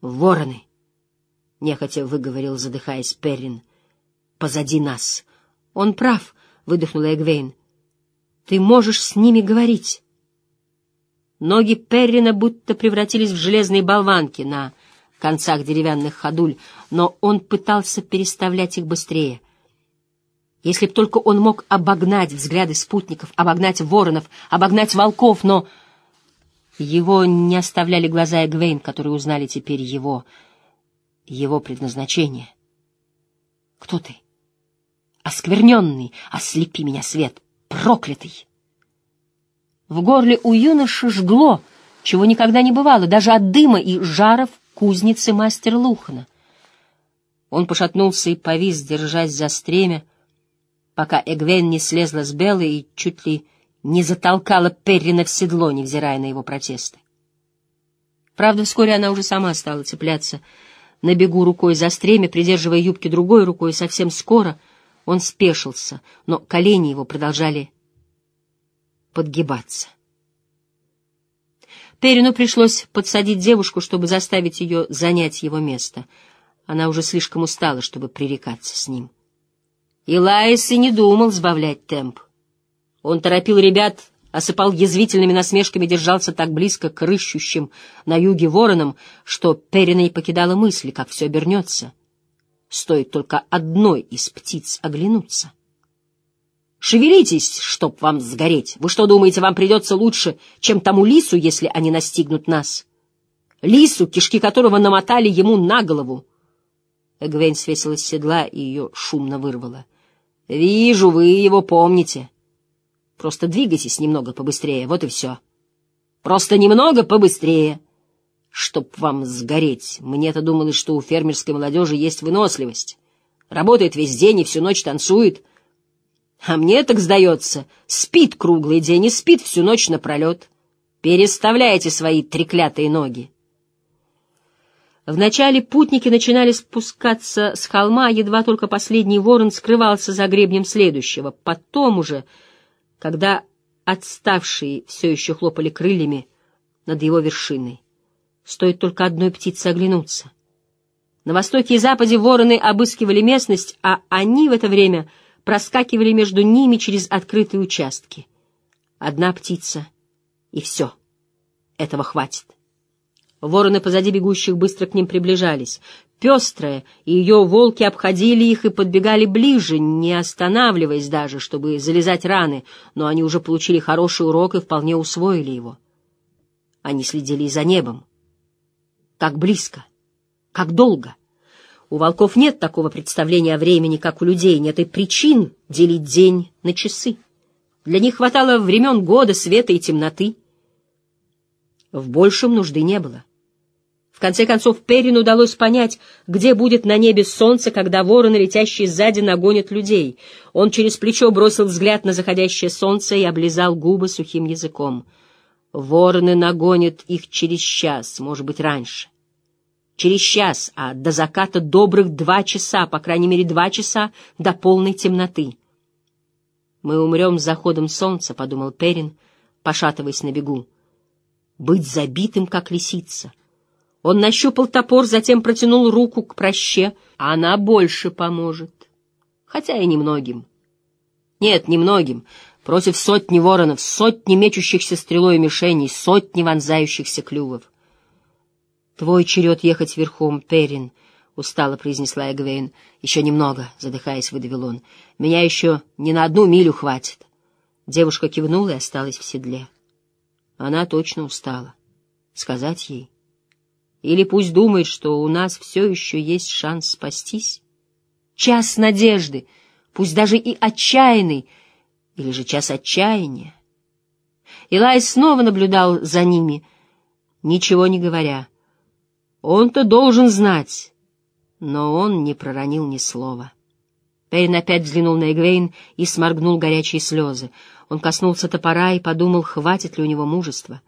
Вороны! — нехотя выговорил, задыхаясь Перрин. — Позади нас. — Он прав, — выдохнула Эгвейн. — Ты можешь с ними говорить. Ноги Перрина будто превратились в железные болванки на концах деревянных ходуль, но он пытался переставлять их быстрее. Если б только он мог обогнать взгляды спутников, обогнать воронов, обогнать волков, но... Его не оставляли глаза Эгвейн, которые узнали теперь его, его предназначение. Кто ты? Оскверненный, ослепи меня, свет, проклятый! В горле у юноши жгло, чего никогда не бывало, даже от дыма и жаров кузницы мастер Лухана. Он пошатнулся и повис, держась за стремя, пока Эгвен не слезла с Беллы и чуть ли не затолкала Перрина в седло, невзирая на его протесты. Правда, вскоре она уже сама стала цепляться на бегу рукой за стремя, придерживая юбки другой рукой, и совсем скоро он спешился, но колени его продолжали подгибаться. Перину пришлось подсадить девушку, чтобы заставить ее занять его место. Она уже слишком устала, чтобы пререкаться с ним. Илаис и не думал сбавлять темп. Он торопил ребят, осыпал язвительными насмешками, держался так близко к рыщущим на юге воронам, что Перина и покидала мысли, как все обернется. Стоит только одной из птиц оглянуться. «Шевелитесь, чтоб вам сгореть! Вы что, думаете, вам придется лучше, чем тому лису, если они настигнут нас? Лису, кишки которого намотали ему на голову!» Эгвейн свесила с седла и ее шумно вырвала. «Вижу, вы его помните!» Просто двигайтесь немного побыстрее, вот и все. Просто немного побыстрее. Чтоб вам сгореть. Мне-то думалось, что у фермерской молодежи есть выносливость. Работает весь день и всю ночь танцует. А мне так сдается, спит круглый день и спит всю ночь напролет. Переставляйте свои треклятые ноги. Вначале путники начинали спускаться с холма, едва только последний ворон скрывался за гребнем следующего. Потом уже когда отставшие все еще хлопали крыльями над его вершиной. Стоит только одной птице оглянуться. На востоке и западе вороны обыскивали местность, а они в это время проскакивали между ними через открытые участки. Одна птица, и все. Этого хватит. Вороны позади бегущих быстро к ним приближались пестрая, и ее волки обходили их и подбегали ближе, не останавливаясь даже, чтобы залезать раны, но они уже получили хороший урок и вполне усвоили его. Они следили и за небом. Как близко, как долго. У волков нет такого представления о времени, как у людей, нет и причин делить день на часы. Для них хватало времен года, света и темноты. В большем нужды не было. В конце концов, Перин удалось понять, где будет на небе солнце, когда вороны, летящие сзади, нагонят людей. Он через плечо бросил взгляд на заходящее солнце и облизал губы сухим языком. Вороны нагонят их через час, может быть, раньше. Через час, а до заката добрых два часа, по крайней мере, два часа до полной темноты. «Мы умрем с заходом солнца», — подумал Перин, пошатываясь на бегу. «Быть забитым, как лисица» Он нащупал топор, затем протянул руку к проще. Она больше поможет. Хотя и немногим. Нет, немногим. Против сотни воронов, сотни мечущихся стрелой мишеней, сотни вонзающихся клювов. «Твой черед ехать верхом, Перин», — устало произнесла Эгвейн. «Еще немного», — задыхаясь, выдавил он. «Меня еще не на одну милю хватит». Девушка кивнула и осталась в седле. Она точно устала. Сказать ей... Или пусть думает, что у нас все еще есть шанс спастись. Час надежды, пусть даже и отчаянный, или же час отчаяния. Илай снова наблюдал за ними, ничего не говоря. Он-то должен знать, но он не проронил ни слова. Пейн опять взглянул на Эгвейн и сморгнул горячие слезы. Он коснулся топора и подумал, хватит ли у него мужества.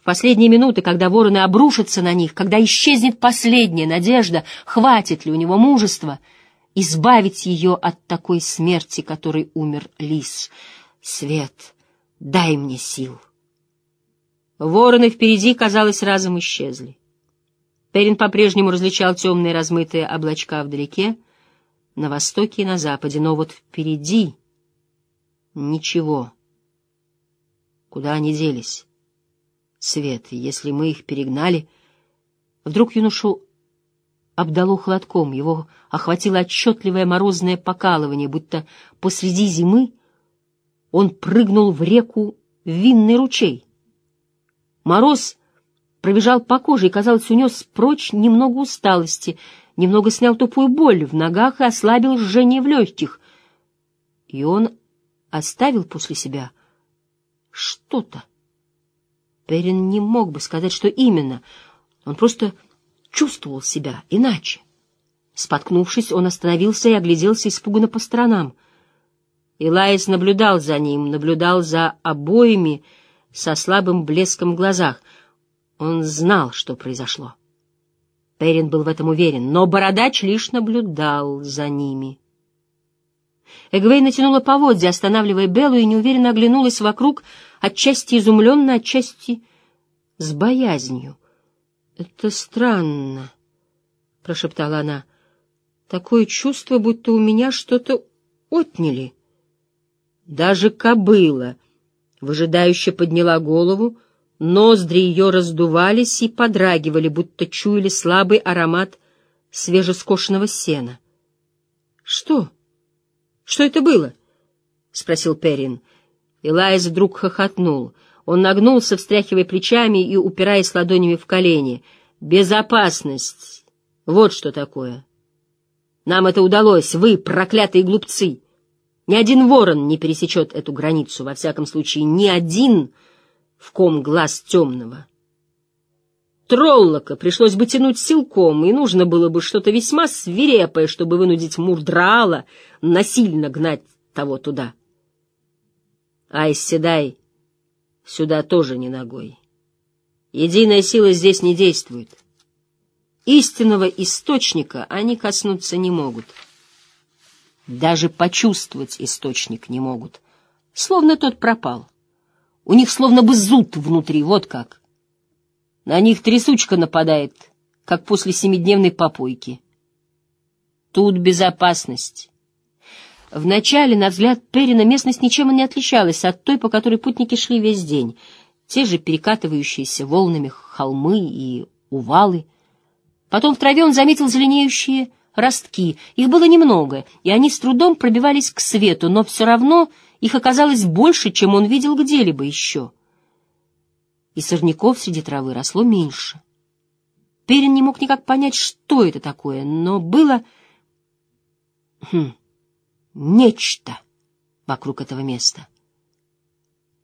В последние минуты, когда вороны обрушатся на них, когда исчезнет последняя надежда, хватит ли у него мужества избавить ее от такой смерти, которой умер лис. Свет, дай мне сил. Вороны впереди, казалось, разом исчезли. Перин по-прежнему различал темные размытые облачка вдалеке, на востоке и на западе, но вот впереди ничего. Куда они делись? Свет, если мы их перегнали... Вдруг юношу обдало холодком, его охватило отчетливое морозное покалывание, будто посреди зимы он прыгнул в реку винный ручей. Мороз пробежал по коже и, казалось, унес прочь немного усталости, немного снял тупую боль в ногах и ослабил жжение в легких. И он оставил после себя что-то. Перин не мог бы сказать, что именно. Он просто чувствовал себя иначе. Споткнувшись, он остановился и огляделся испуганно по сторонам. Илаис наблюдал за ним, наблюдал за обоими со слабым блеском в глазах. Он знал, что произошло. Перин был в этом уверен, но бородач лишь наблюдал за ними. Эгвей натянула поводья, останавливая Беллу, и неуверенно оглянулась вокруг, отчасти изумленно, отчасти с боязнью. — Это странно, — прошептала она. — Такое чувство, будто у меня что-то отняли. Даже кобыла выжидающе подняла голову, ноздри ее раздувались и подрагивали, будто чуяли слабый аромат свежескошенного сена. — Что? Что это было? — спросил Перин. Илайз вдруг хохотнул. Он нагнулся, встряхивая плечами и упираясь ладонями в колени. «Безопасность! Вот что такое! Нам это удалось, вы, проклятые глупцы! Ни один ворон не пересечет эту границу, во всяком случае, ни один, в ком глаз темного. Троллока пришлось бы тянуть силком, и нужно было бы что-то весьма свирепое, чтобы вынудить Мурдраала насильно гнать того туда. Айс Седай сюда тоже не ногой. Единая сила здесь не действует. Истинного источника они коснуться не могут. Даже почувствовать источник не могут. Словно тот пропал. У них словно бы зуд внутри, вот как. На них трясучка нападает, как после семидневной попойки. Тут безопасность. Вначале, на взгляд Перина, местность ничем не отличалась от той, по которой путники шли весь день. Те же перекатывающиеся волнами холмы и увалы. Потом в траве он заметил зеленеющие ростки. Их было немного, и они с трудом пробивались к свету, но все равно их оказалось больше, чем он видел где-либо еще. И сорняков среди травы росло меньше. Перин не мог никак понять, что это такое, но было... Хм нечто вокруг этого места.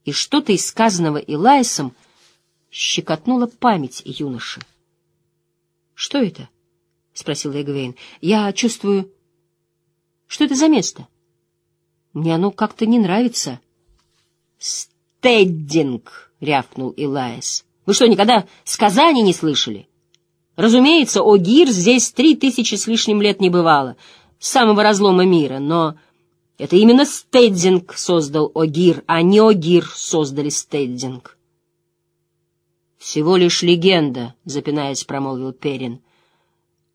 И что-то из сказанного Илайсом щекотнуло память юноши. — Что это? — спросил Эгвейн. — Я чувствую... Что это за место? Мне оно как-то не нравится. — Стеддинг! — рявкнул Илайс. — Вы что, никогда сказаний не слышали? Разумеется, Огир здесь три тысячи с лишним лет не бывало — самого разлома мира, но это именно Стеддинг создал Огир, а не Огир создали Стеддинг. «Всего лишь легенда», — запинаясь, промолвил Перин.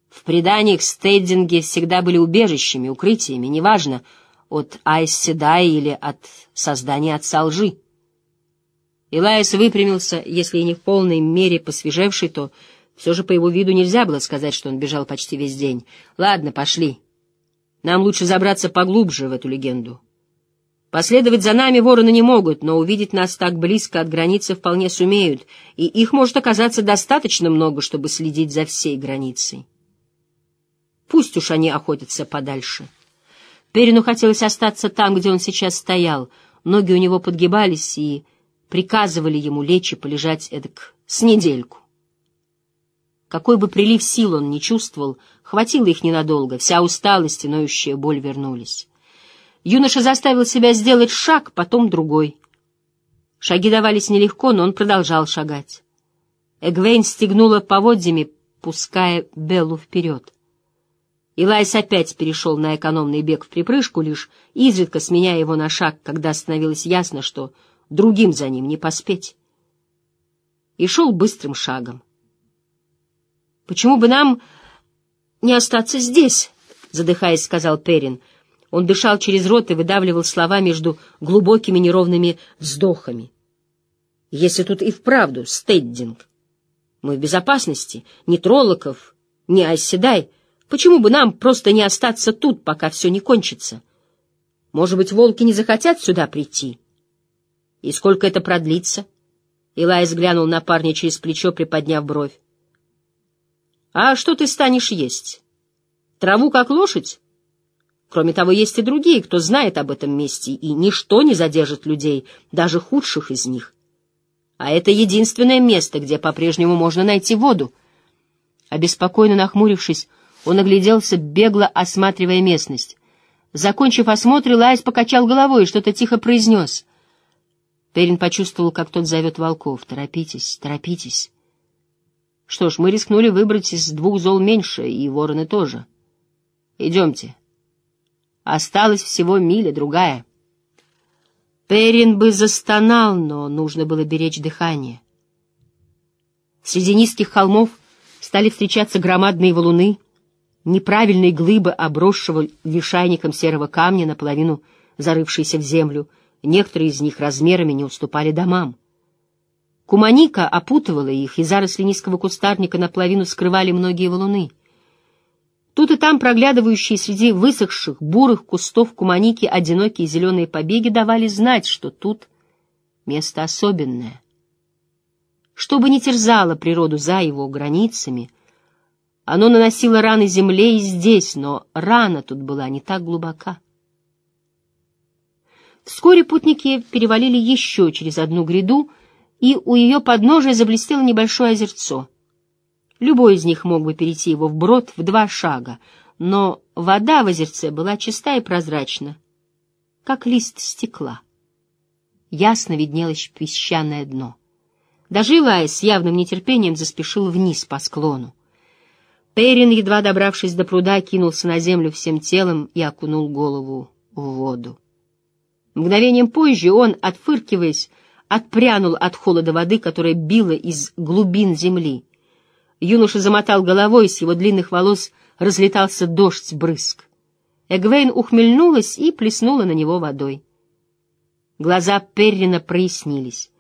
«В преданиях Стеддинги всегда были убежищами, укрытиями, неважно, от Айсседай или от создания отца лжи». Илайс выпрямился, если и не в полной мере посвежевший, то все же по его виду нельзя было сказать, что он бежал почти весь день. «Ладно, пошли». Нам лучше забраться поглубже в эту легенду. Последовать за нами вороны не могут, но увидеть нас так близко от границы вполне сумеют, и их может оказаться достаточно много, чтобы следить за всей границей. Пусть уж они охотятся подальше. Перину хотелось остаться там, где он сейчас стоял. Ноги у него подгибались и приказывали ему лечь и полежать эдак с недельку. Какой бы прилив сил он ни чувствовал, хватило их ненадолго, вся усталость и ноющая боль вернулись. Юноша заставил себя сделать шаг, потом другой. Шаги давались нелегко, но он продолжал шагать. Эгвейн стегнула поводьями, пуская Беллу вперед. Илайс опять перешел на экономный бег в припрыжку, лишь изредка сменяя его на шаг, когда становилось ясно, что другим за ним не поспеть. И шел быстрым шагом. Почему бы нам не остаться здесь?» — задыхаясь, сказал Перин. Он дышал через рот и выдавливал слова между глубокими неровными вздохами. «Если тут и вправду стеддинг, мы в безопасности, ни Троллоков, ни Айседай. Почему бы нам просто не остаться тут, пока все не кончится? Может быть, волки не захотят сюда прийти? И сколько это продлится?» Илай взглянул на парня через плечо, приподняв бровь. «А что ты станешь есть? Траву, как лошадь?» Кроме того, есть и другие, кто знает об этом месте, и ничто не задержит людей, даже худших из них. А это единственное место, где по-прежнему можно найти воду. Обеспокоенно нахмурившись, он огляделся, бегло осматривая местность. Закончив осмотр, Лайс покачал головой и что-то тихо произнес. Перин почувствовал, как тот зовет волков. «Торопитесь, торопитесь». Что ж, мы рискнули выбрать из двух зол меньше, и вороны тоже. Идемте. Осталось всего миля, другая. Перин бы застонал, но нужно было беречь дыхание. Среди низких холмов стали встречаться громадные валуны, неправильные глыбы обросшего лишайником серого камня, наполовину зарывшиеся в землю. Некоторые из них размерами не уступали домам. Куманика опутывала их, и заросли низкого кустарника наполовину скрывали многие валуны. Тут и там проглядывающие среди высохших бурых кустов куманики одинокие зеленые побеги давали знать, что тут место особенное. Что бы ни терзало природу за его границами, оно наносило раны земле и здесь, но рана тут была не так глубока. Вскоре путники перевалили еще через одну гряду, и у ее подножия заблестело небольшое озерцо. Любой из них мог бы перейти его вброд в два шага, но вода в озерце была чиста и прозрачна, как лист стекла. Ясно виднелось песчаное дно. Даже Илай с явным нетерпением заспешил вниз по склону. Перин, едва добравшись до пруда, кинулся на землю всем телом и окунул голову в воду. Мгновением позже он, отфыркиваясь, отпрянул от холода воды, которая била из глубин земли. Юноша замотал головой, с его длинных волос разлетался дождь брызг. Эгвейн ухмыльнулась и плеснула на него водой. Глаза Перрина прояснились.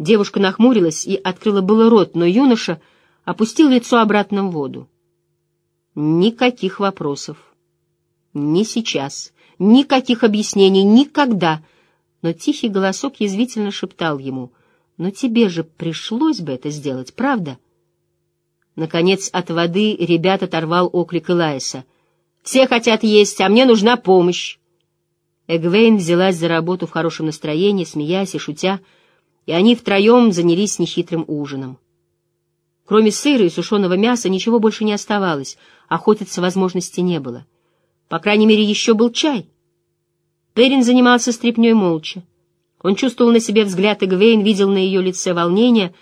Девушка нахмурилась и открыла было рот, но юноша опустил лицо обратно в воду. Никаких вопросов. Не сейчас. Никаких объяснений. Никогда но тихий голосок язвительно шептал ему, «Но тебе же пришлось бы это сделать, правда?» Наконец от воды ребят оторвал оклик Элайса. «Все хотят есть, а мне нужна помощь!» Эгвейн взялась за работу в хорошем настроении, смеясь и шутя, и они втроем занялись нехитрым ужином. Кроме сыра и сушеного мяса ничего больше не оставалось, охотиться возможности не было. По крайней мере, еще был чай — Перин занимался стряпнёй молча. Он чувствовал на себе взгляд Эгвейн, видел на ее лице волнение,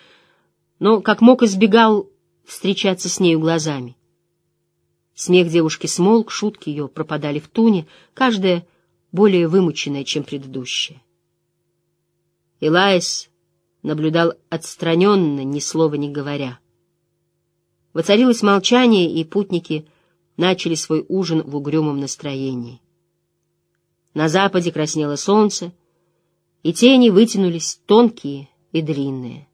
но как мог избегал встречаться с нею глазами. Смех девушки смолк, шутки ее пропадали в туне, каждая более вымученная, чем предыдущая. Илаис наблюдал отстраненно, ни слова не говоря. Воцарилось молчание, и путники начали свой ужин в угрюмом настроении. На западе краснело солнце, и тени вытянулись тонкие и длинные.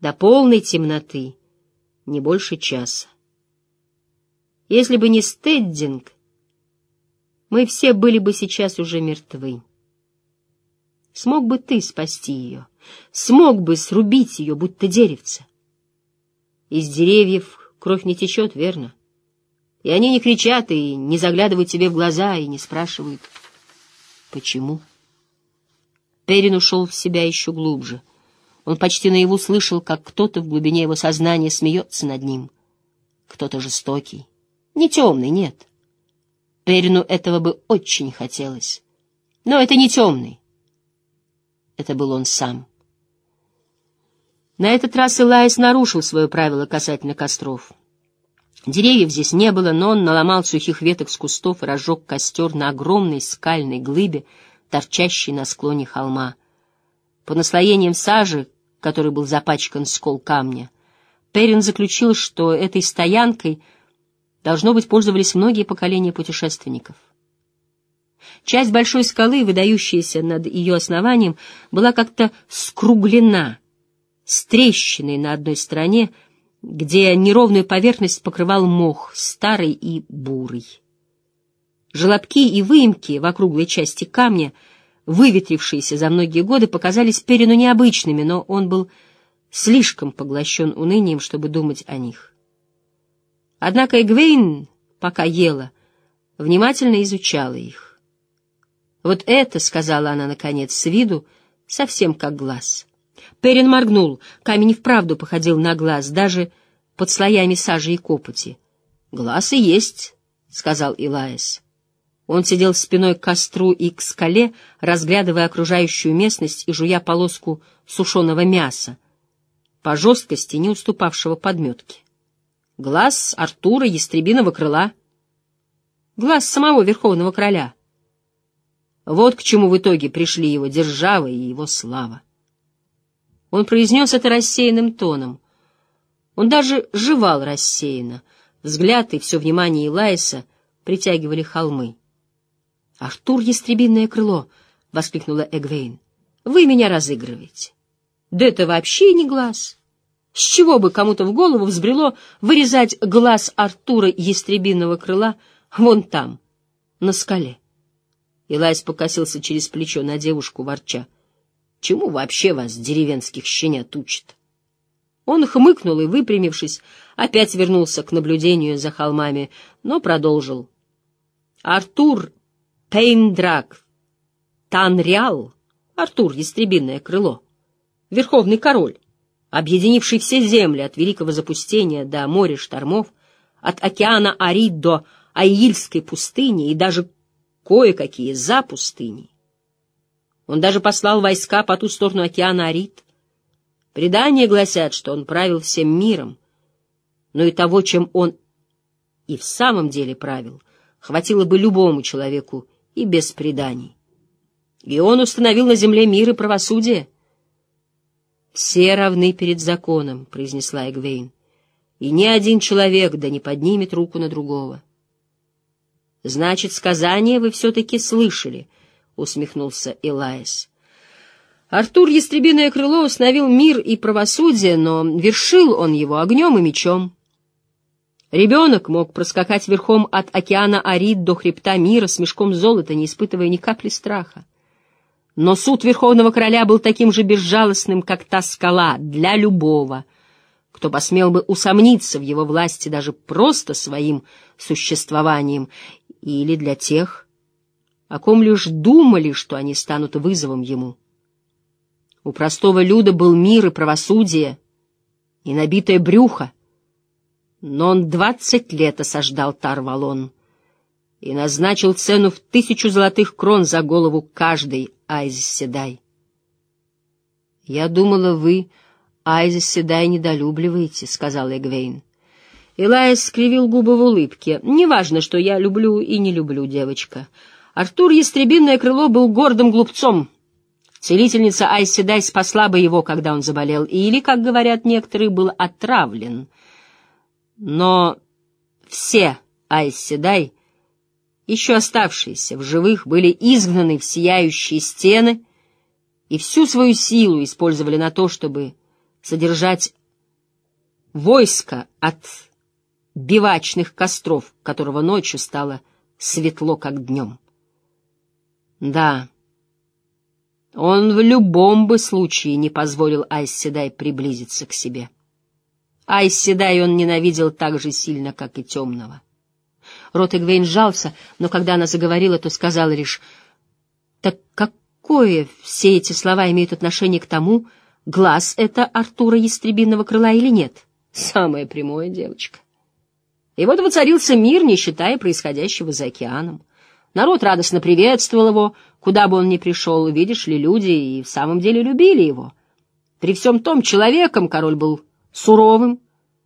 До полной темноты не больше часа. Если бы не Стеддинг, мы все были бы сейчас уже мертвы. Смог бы ты спасти ее, смог бы срубить ее, будто деревце. Из деревьев кровь не течет, верно? — и они не кричат и не заглядывают тебе в глаза и не спрашивают, почему. Перин ушел в себя еще глубже. Он почти наяву слышал, как кто-то в глубине его сознания смеется над ним. Кто-то жестокий. Не темный, нет. Перину этого бы очень хотелось. Но это не темный. Это был он сам. На этот раз Илайс нарушил свое правило касательно костров — Деревьев здесь не было, но он наломал сухих веток с кустов и разжег костер на огромной скальной глыбе, торчащей на склоне холма. По наслоениям сажи, который был запачкан скол камня, Перин заключил, что этой стоянкой, должно быть, пользовались многие поколения путешественников. Часть большой скалы, выдающаяся над ее основанием, была как-то скруглена, с трещиной на одной стороне, где неровную поверхность покрывал мох, старый и бурый. Желобки и выемки в округлой части камня, выветрившиеся за многие годы, показались Перину необычными, но он был слишком поглощен унынием, чтобы думать о них. Однако Эгвейн, пока ела, внимательно изучала их. «Вот это», — сказала она, наконец, с виду, совсем как глаз. Перин моргнул, камень вправду походил на глаз, даже под слоями сажи и копоти. «Глаз и есть», — сказал Илаес. Он сидел спиной к костру и к скале, разглядывая окружающую местность и жуя полоску сушеного мяса, по жесткости не уступавшего подметке. Глаз Артура Ястребиного крыла. Глаз самого Верховного Короля. Вот к чему в итоге пришли его держава и его слава. Он произнес это рассеянным тоном. Он даже жевал рассеянно. Взгляд и все внимание Илайса притягивали холмы. «Артур, ястребиное крыло!» — воскликнула Эгвейн. «Вы меня разыгрываете». «Да это вообще не глаз!» С чего бы кому-то в голову взбрело вырезать глаз Артура ястребиного крыла вон там, на скале? Илайс покосился через плечо на девушку, ворча. Чему вообще вас, деревенских щенят, учат? Он хмыкнул и, выпрямившись, опять вернулся к наблюдению за холмами, но продолжил. Артур Пейндрак Танриал, Артур Ястребиное крыло, верховный король, объединивший все земли от великого запустения до моря штормов, от океана Арид до Аильской пустыни и даже кое-какие за пустыней. Он даже послал войска по ту сторону океана Арид. Предания гласят, что он правил всем миром, но и того, чем он и в самом деле правил, хватило бы любому человеку и без преданий. И он установил на земле мир и правосудие. «Все равны перед законом», — произнесла Эгвейн, — «и ни один человек да не поднимет руку на другого». «Значит, сказание вы все-таки слышали», — усмехнулся Элаис. Артур Ястребиное крыло установил мир и правосудие, но вершил он его огнем и мечом. Ребенок мог проскакать верхом от океана Арид до хребта мира с мешком золота, не испытывая ни капли страха. Но суд Верховного Короля был таким же безжалостным, как та скала, для любого, кто посмел бы усомниться в его власти даже просто своим существованием, или для тех, о ком лишь думали, что они станут вызовом ему. У простого люда был мир и правосудие, и набитое брюхо, но он двадцать лет осаждал Тарвалон и назначил цену в тысячу золотых крон за голову каждой Айзис Седай. «Я думала, вы Айзис Седай недолюбливаете», — сказала Эгвейн. Илайс скривил губы в улыбке. «Неважно, что я люблю и не люблю, девочка. Артур Ястребиное крыло был гордым глупцом. Целительница Айседай спасла бы его, когда он заболел, или, как говорят некоторые, был отравлен. Но все Айседай, еще оставшиеся в живых, были изгнаны в сияющие стены и всю свою силу использовали на то, чтобы содержать войско от бивачных костров, которого ночью стало светло, как днем. Да, он в любом бы случае не позволил Айседай приблизиться к себе. Айседай он ненавидел так же сильно, как и темного. Рот Эгвейн сжался, но когда она заговорила, то сказала лишь, «Так какое все эти слова имеют отношение к тому, глаз это Артура Ястребиного крыла или нет?» «Самое прямое, девочка». И вот воцарился мир, не считая происходящего за океаном. Народ радостно приветствовал его, куда бы он ни пришел, видишь ли, люди и в самом деле любили его. При всем том человеком король был суровым,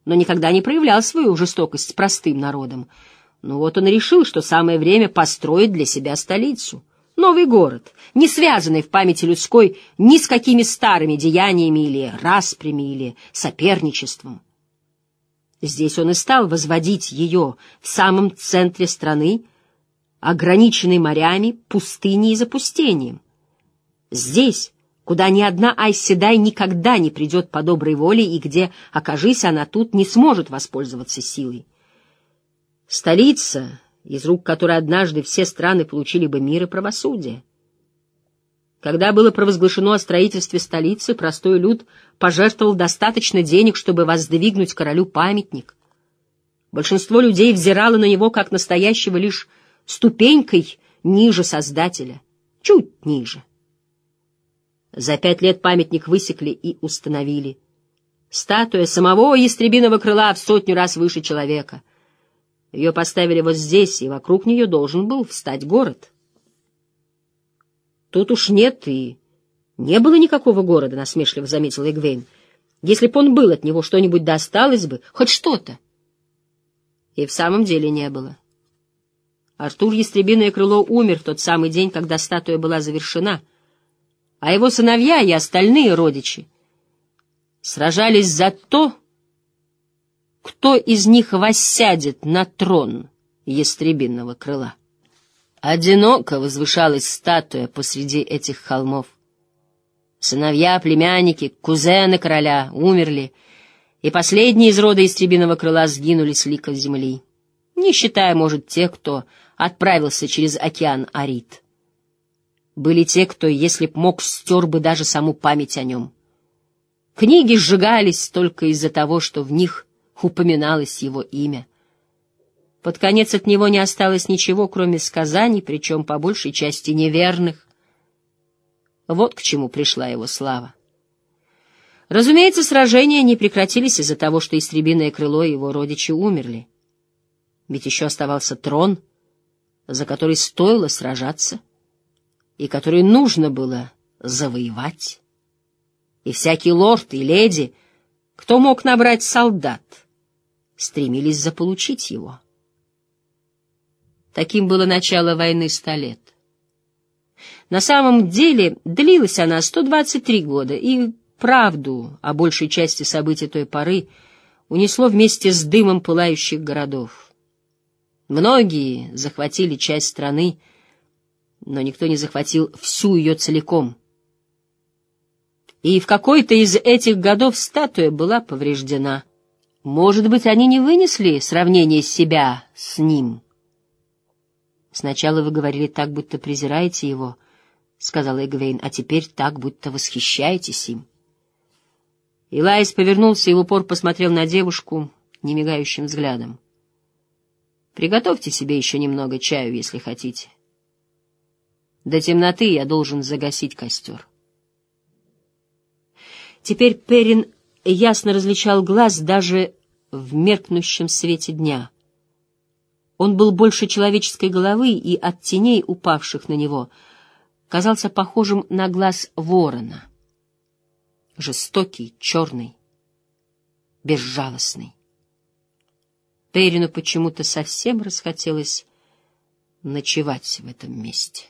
но никогда не проявлял свою жестокость с простым народом. Ну вот он решил, что самое время построить для себя столицу. Новый город, не связанный в памяти людской ни с какими старыми деяниями или распрями, или соперничеством. Здесь он и стал возводить ее в самом центре страны, ограниченной морями, пустыней и запустением. Здесь, куда ни одна Айседай никогда не придет по доброй воле и где, окажись она тут, не сможет воспользоваться силой. Столица, из рук которой однажды все страны получили бы мир и правосудие. Когда было провозглашено о строительстве столицы, простой люд пожертвовал достаточно денег, чтобы воздвигнуть королю памятник. Большинство людей взирало на него как настоящего лишь ступенькой ниже Создателя, чуть ниже. За пять лет памятник высекли и установили. Статуя самого ястребиного крыла в сотню раз выше человека. Ее поставили вот здесь, и вокруг нее должен был встать город. Тут уж нет и не было никакого города, — насмешливо заметил Эгвейн. Если б он был, от него что-нибудь досталось бы, хоть что-то. И в самом деле не было. Артур Ястребиное Крыло умер в тот самый день, когда статуя была завершена, а его сыновья и остальные родичи сражались за то, кто из них воссядет на трон Ястребиного Крыла. Одиноко возвышалась статуя посреди этих холмов. Сыновья, племянники, кузены короля умерли, и последние из рода истребиного крыла сгинули с лика земли, не считая, может, тех, кто отправился через океан Арит. Были те, кто, если б мог, стер бы даже саму память о нем. Книги сжигались только из-за того, что в них упоминалось его имя — под конец от него не осталось ничего, кроме сказаний, причем по большей части неверных. Вот к чему пришла его слава. Разумеется, сражения не прекратились из-за того, что истребиное крыло и его родичи умерли. Ведь еще оставался трон, за который стоило сражаться, и который нужно было завоевать. И всякий лорд и леди, кто мог набрать солдат, стремились заполучить его. Таким было начало войны ста лет. На самом деле длилась она 123 года, и правду о большей части событий той поры унесло вместе с дымом пылающих городов. Многие захватили часть страны, но никто не захватил всю ее целиком. И в какой-то из этих годов статуя была повреждена. Может быть, они не вынесли сравнение себя с ним — Сначала вы говорили так, будто презираете его, — сказала Эгвейн, — а теперь так, будто восхищаетесь им. Илайс повернулся и в упор посмотрел на девушку немигающим взглядом. «Приготовьте себе еще немного чаю, если хотите. До темноты я должен загасить костер». Теперь Перин ясно различал глаз даже в меркнущем свете дня — он был больше человеческой головы и от теней, упавших на него, казался похожим на глаз ворона. Жестокий, черный, безжалостный. Перину почему-то совсем расхотелось ночевать в этом месте.